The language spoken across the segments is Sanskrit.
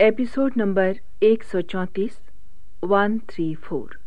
एपिसोड नंबर एक सौ चौंतीस वन थ्री फोर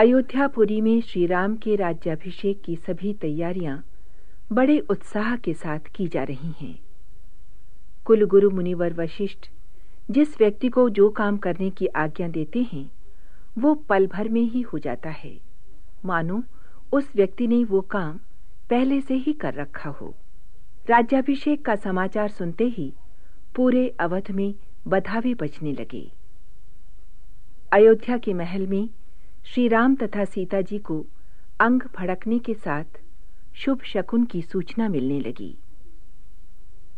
अयोध्यापुरी में श्री राम के राज्याभिषेक की सभी तैयारियाँ बड़े उत्साह के साथ की जा रही हैं। कुल गुरु मुनिवर वशिष्ठ जिस व्यक्ति को जो काम करने की आज्ञा देते हैं, वो पल भर में ही हो जाता है। मानो, उस व्यक्ति ने वो काम पहले से ही कर रखा हो। राज्याभिषेक का समाचार सुनते ही पूरे अवध में बधावे बजने लगे। अयोध्या के महल में श्री राम तथा सीता जी को अंग फड़कने के साथ शुभ शकुन की सूचना मिलने लगी।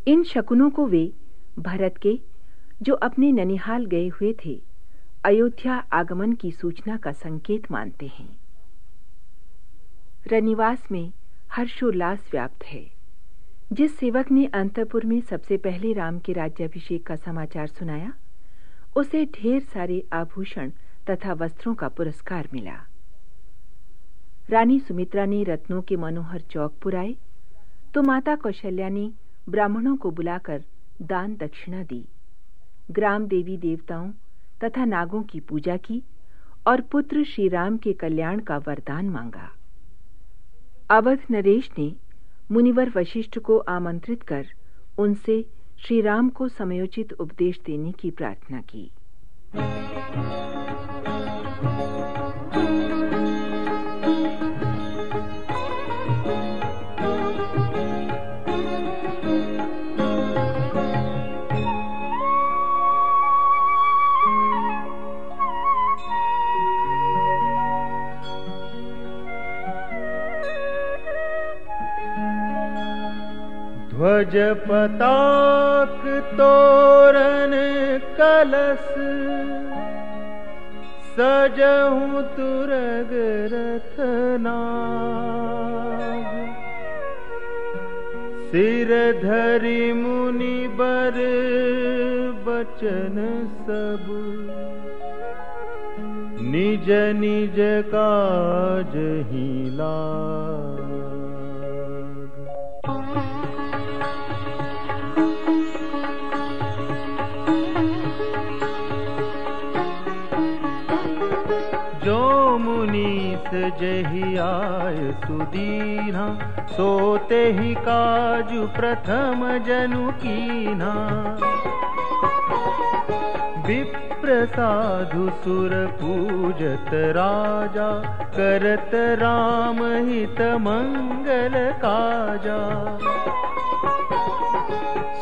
इन शकुनों को वे भरत के, जो अपने ननिहाल गए हुए थे, अयोध्या आगमन की सूचना का संकेत मानते हैं। रनिवास में हर्षोल्लास व्याप्त है। जिस सेवक ने अंतपुर में सबसे पहले राम के राज्याभिषेक का समाचार सुनाया, उसे ढेर सारे आभूषण तथा वस्त्रों का पुरस्कार मिला। रानी सुमित्रा ने रत्नों के मनोहर चौक पुराए तो माता कौशल्या ने ब्राह्मणों को बुलाकर दान दक्षिणा दी। ग्राम देवी देवताओं तथा नागों की पूजा की और पुत्र श्री राम के कल्याण का वरदान मांगा। अवध नरेश ने मुनिवर वशिष्ठ को आमंत्रित कर उनसे श्री राम को समयोचित उपदेश देने की प्रार्थना की। Thank you. पताक तोरण कलश सजहूँ तुरग रथना सिर धरि मुनि बर बचन सब निज निज काज ही ला जही आय सुदीना सोते ही काजु प्रथम जनु कीना। विप्र साधु सुर पूजत राजा करत राम हित मंगल काजा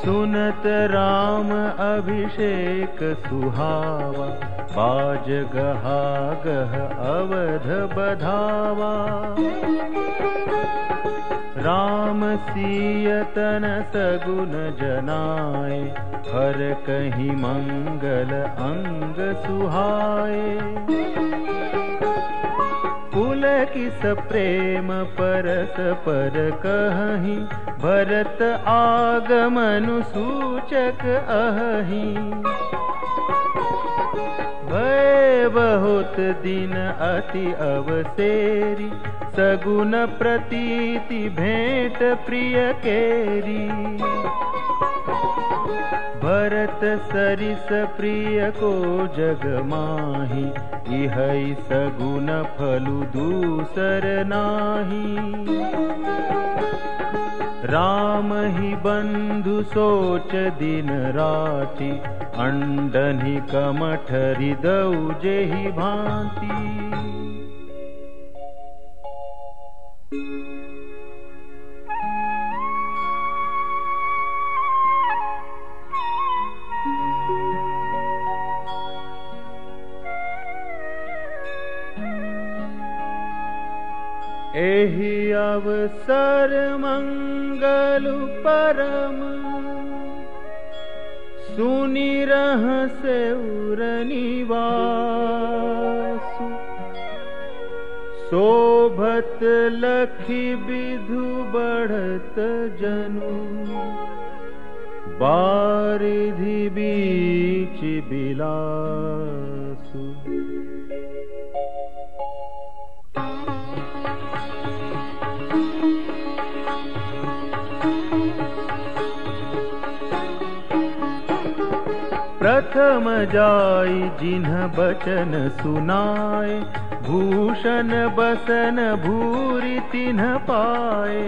सुनत राम अभिषेक सुहावा बाज गहा गह अवध बधावा। राम सीयतन सगुन जनाए हर कहीं मंगल अंग सुहाए कुल किस प्रेम परस पर कहीं भरत आगमनु सूचक अही भय बहुत दिन अति अवसेरी सगुन प्रतीति भेंट प्रिय केरी। भरत सरिस प्रिय को जग माही इह सगुन फलु दूसर नाही। राम ही बंधु सोच दिन राति अंडनि कमठ हृदौ जेहि भांति एहि अवसर मङ्गलु परम। सुनि से उरनिवासु शोभत लखी विधु बढ़त जनु। बारिधि बीच बिलासु प्रथम जाय जिन्ह बचन सुनाय भूषण बसन भूरि तिन्ह पाए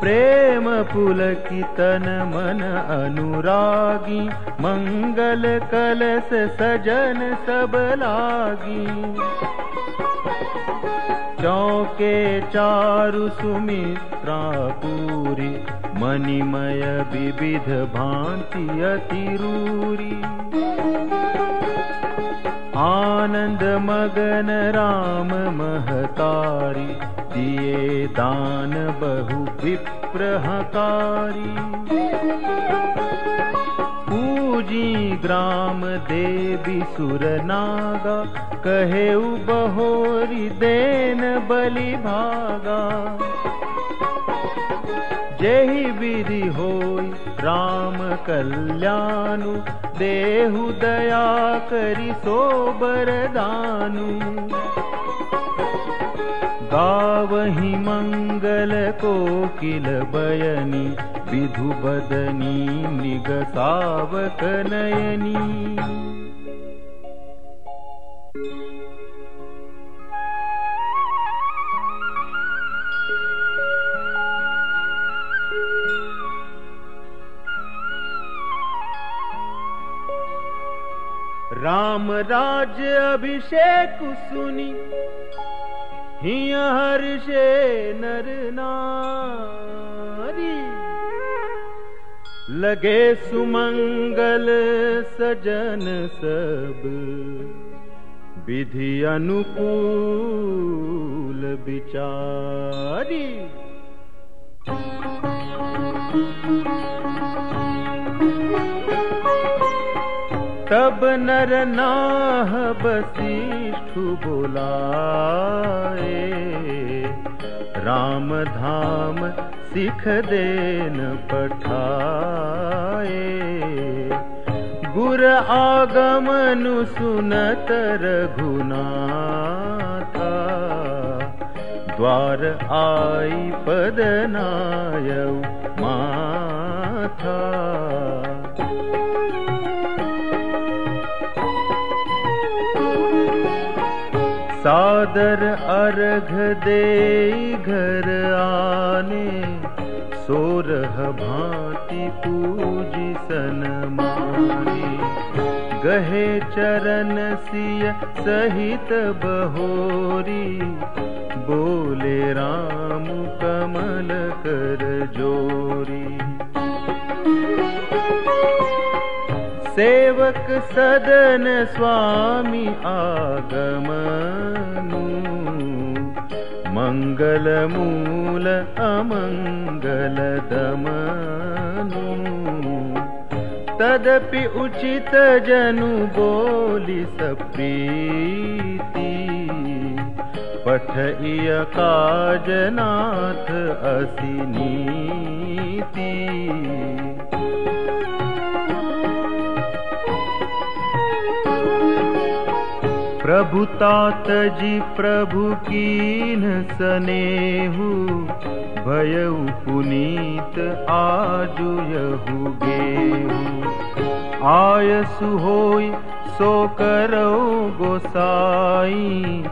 प्रेम पुलकी तन मन अनुरागी मंगल कलश सजन सब लागी चौके चारु सुमित्रा पूरी मणिमय विविध भांति अतिरूरी। आनंद मगन राम महतारी दिए दान बहु विप्रहकारी पूजी ग्राम देवी सुर नागा कहे बहोरी देन बलि भागा। जेहि विधि होई राम कल्याणु देहु दया करि सो बरदानु गावहि मंगल कोकिल बयनी विधु बदनी निगसावक नयनी राम राज्य अभिषेक सुनी हिय हर्षे नर नारी लगे सुमंगल सजन सब। विधि अनुकूल विचारी। तब नर नाह बसिष्ठु राम धाम सिख देन पठाए। गुर आगमनु सुनत रघुना था द्वार आई पदनाय माथा। सादर अर्घ दे घर आने सोरह भांति मारी गहे चरण सिय सहित बहोरी। बोले राम कमल कर जोरी। सेवक सदन स्वामी आगमनु मंगल मूल अमंगल दमनु तदपि उचित जनु बोली सप्रीति पठ काजनाथ असिनीति प्रभु तात जी प्रभु कीन सनेहु भयउ पुनीत आजु यहु गेहु। आयसु होई सो करो गोसाई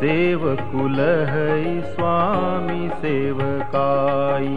सेवकुल है स्वामी सेवकाई